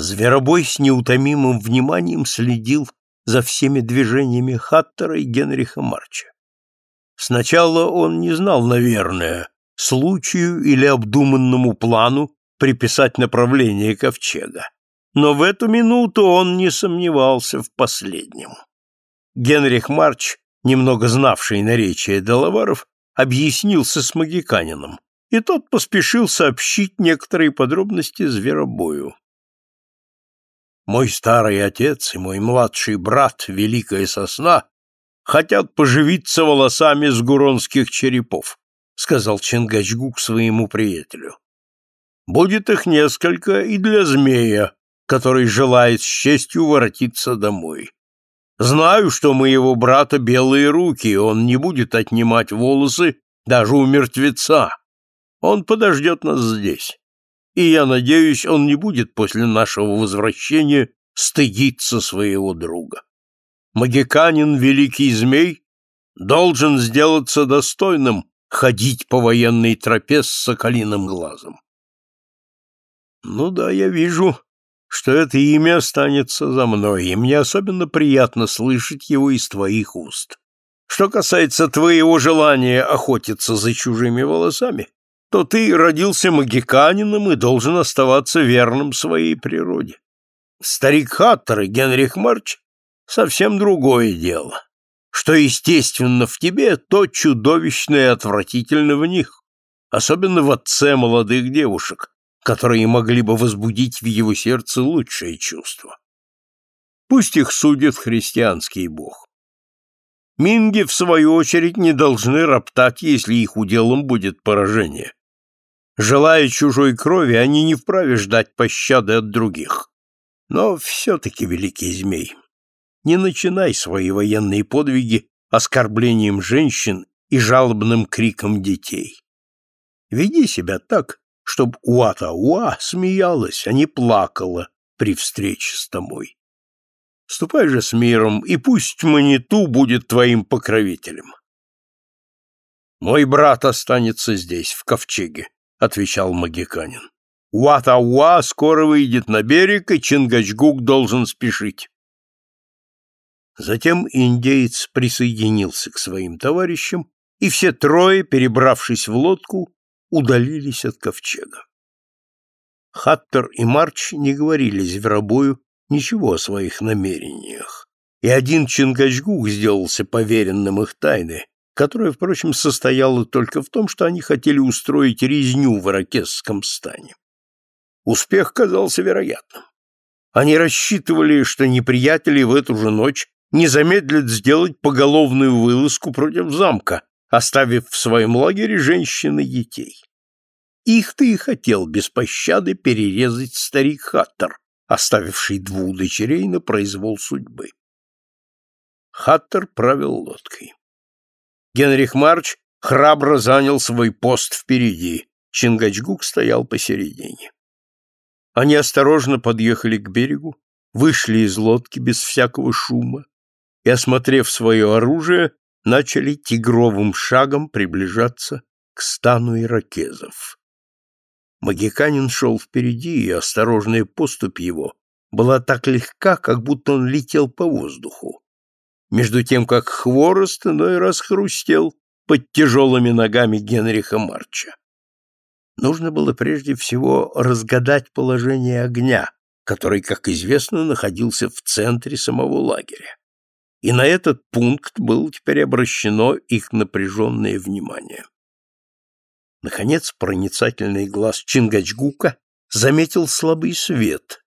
Зверобой с неутомимым вниманием следил за всеми движениями Хаттера и Генриха Марча. Сначала он не знал, наверное, случаю или обдуманному плану приписать направление ковчега, но в эту минуту он не сомневался в последнем. Генрих Марч, немного знавший наречие Делаваров, объяснился с магиканином, и тот поспешил сообщить некоторые подробности зверобою. Мой старый отец и мой младший брат, Великая Сосна, хотят поживиться волосами с гуронских черепов, сказал Чингачгук своему приятелю. Будет их несколько и для змея, который желает с честью воротиться домой. Знаю, что моего брата белые руки, он не будет отнимать волосы даже у мертвеца. Он подождет нас здесь и я надеюсь, он не будет после нашего возвращения стыдиться своего друга. Магиканин, великий змей, должен сделаться достойным ходить по военной тропе с соколиным глазом. Ну да, я вижу, что это имя останется за мной, и мне особенно приятно слышать его из твоих уст. Что касается твоего желания охотиться за чужими волосами, то ты родился магиканином и должен оставаться верным своей природе. Старик Хаттер и Генрих Марч — совсем другое дело. Что естественно в тебе, то чудовищно и отвратительно в них, особенно в отце молодых девушек, которые могли бы возбудить в его сердце лучшее чувство. Пусть их судит христианский бог. Минги, в свою очередь, не должны роптать, если их уделом будет поражение. Желая чужой крови, они не вправе ждать пощады от других. Но все-таки, великий змей, не начинай свои военные подвиги оскорблением женщин и жалобным криком детей. Веди себя так, чтобы Уата-Уа смеялась, а не плакала при встрече с тобой. Ступай же с миром, и пусть Маниту будет твоим покровителем. Мой брат останется здесь, в ковчеге, — отвечал магиканин. «Уатауа скоро выйдет на берег, и Чингачгук должен спешить». Затем индеец присоединился к своим товарищам, и все трое, перебравшись в лодку, удалились от ковчега. Хаттер и Марч не говорили зверобою ничего о своих намерениях, и один Чингачгук сделался поверенным их тайны, которая, впрочем, состояла только в том, что они хотели устроить резню в иракесском стане. Успех казался вероятным. Они рассчитывали, что неприятели в эту же ночь не замедлят сделать поголовную вылазку против замка, оставив в своем лагере женщин и детей. Их-то и хотел без пощады перерезать старик Хаттер, оставивший двух дочерей на произвол судьбы. Хаттер правил лодкой. Генрих Марч храбро занял свой пост впереди, Чингачгук стоял посередине. Они осторожно подъехали к берегу, вышли из лодки без всякого шума и, осмотрев свое оружие, начали тигровым шагом приближаться к стану иракезов. Магиканин шел впереди, и осторожная поступь его была так легка, как будто он летел по воздуху между тем как хворост иной раз хрустел под тяжелыми ногами Генриха Марча. Нужно было прежде всего разгадать положение огня, который, как известно, находился в центре самого лагеря. И на этот пункт было теперь обращено их напряженное внимание. Наконец, проницательный глаз Чингачгука заметил слабый свет,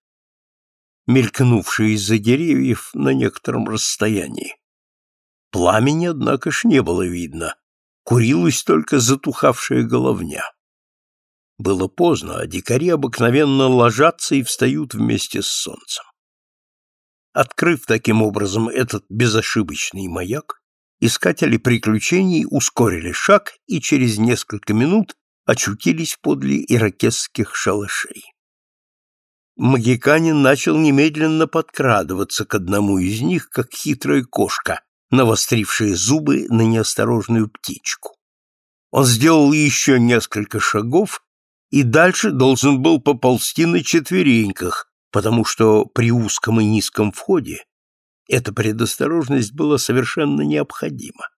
мелькнувший из-за деревьев на некотором расстоянии. Пламени, однако ж, не было видно, курилась только затухавшая головня. Было поздно, а дикари обыкновенно ложатся и встают вместе с солнцем. Открыв таким образом этот безошибочный маяк, искатели приключений ускорили шаг и через несколько минут очутились подле иракесских шалашей. Магиканин начал немедленно подкрадываться к одному из них, как хитрая кошка, навострившая зубы на неосторожную птичку. Он сделал еще несколько шагов и дальше должен был поползти на четвереньках, потому что при узком и низком входе эта предосторожность была совершенно необходима.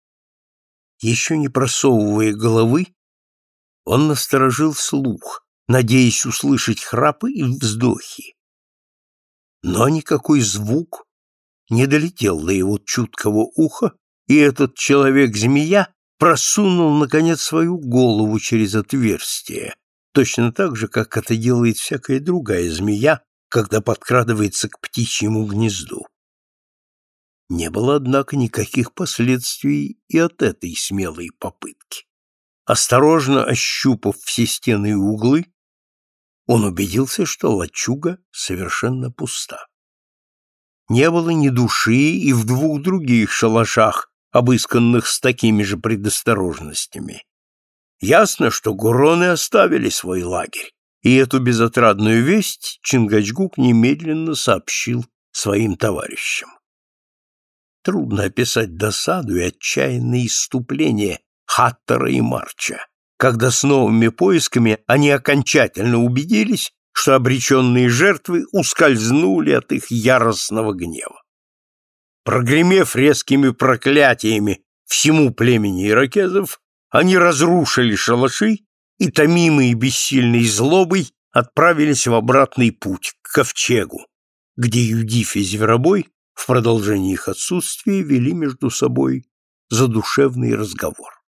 Еще не просовывая головы, он насторожил слух, надеясь услышать храпы и вздохи. Но никакой звук не долетел до его чуткого уха, и этот человек-змея просунул, наконец, свою голову через отверстие, точно так же, как это делает всякая другая змея, когда подкрадывается к птичьему гнезду. Не было, однако, никаких последствий и от этой смелой попытки. Осторожно ощупав все стены и углы, он убедился, что лачуга совершенно пуста. Не было ни души и в двух других шалашах, обысканных с такими же предосторожностями. Ясно, что гуроны оставили свой лагерь, и эту безотрадную весть Чингачгук немедленно сообщил своим товарищам. Трудно описать досаду и отчаянное иступление Хаттера и Марча, когда с новыми поисками они окончательно убедились, что обреченные жертвы ускользнули от их яростного гнева. Прогремев резкими проклятиями всему племени иракезов, они разрушили шалаши и, томимые бессильной злобой, отправились в обратный путь, к ковчегу, где Юдиф и Зверобой в продолжении их отсутствия вели между собой задушевный разговор.